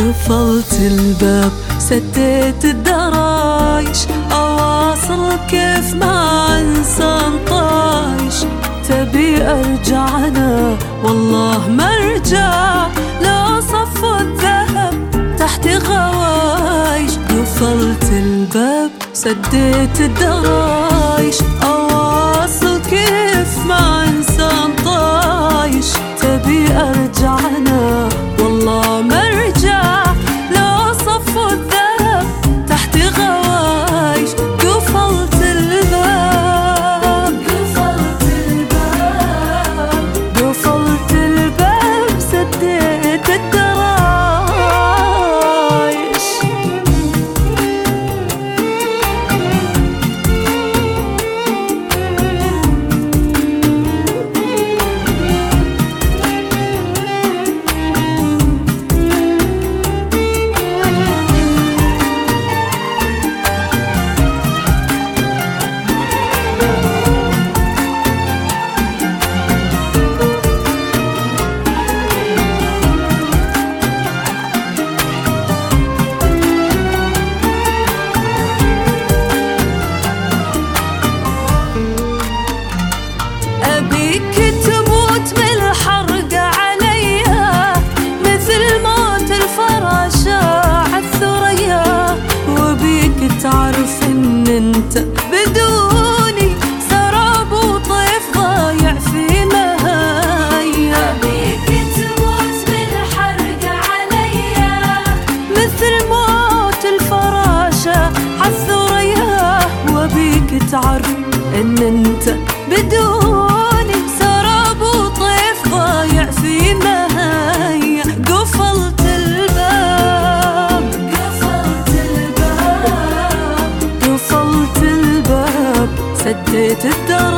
قفلت الباب سديت الدرايش. أواصل كيف ما إنسان طايش. تبي أرجع أنا والله ما أرجع لو صف الذهب تحت غوايش. قفلت الباب سديت الدرايش. أواصل كيف ما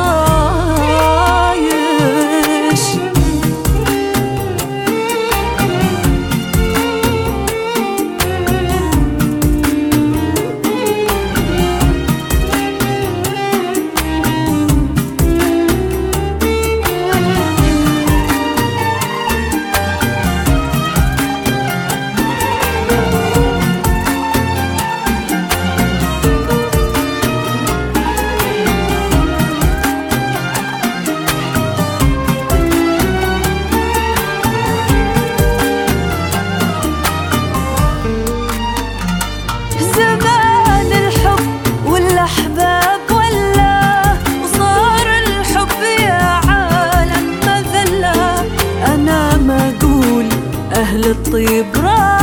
amor. ти брат.